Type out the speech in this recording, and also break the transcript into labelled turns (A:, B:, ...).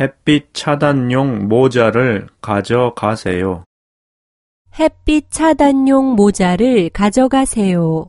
A: 햇빛 차단용 모자를 가져가세요.
B: 햇빛 차단용 모자를 가져가세요.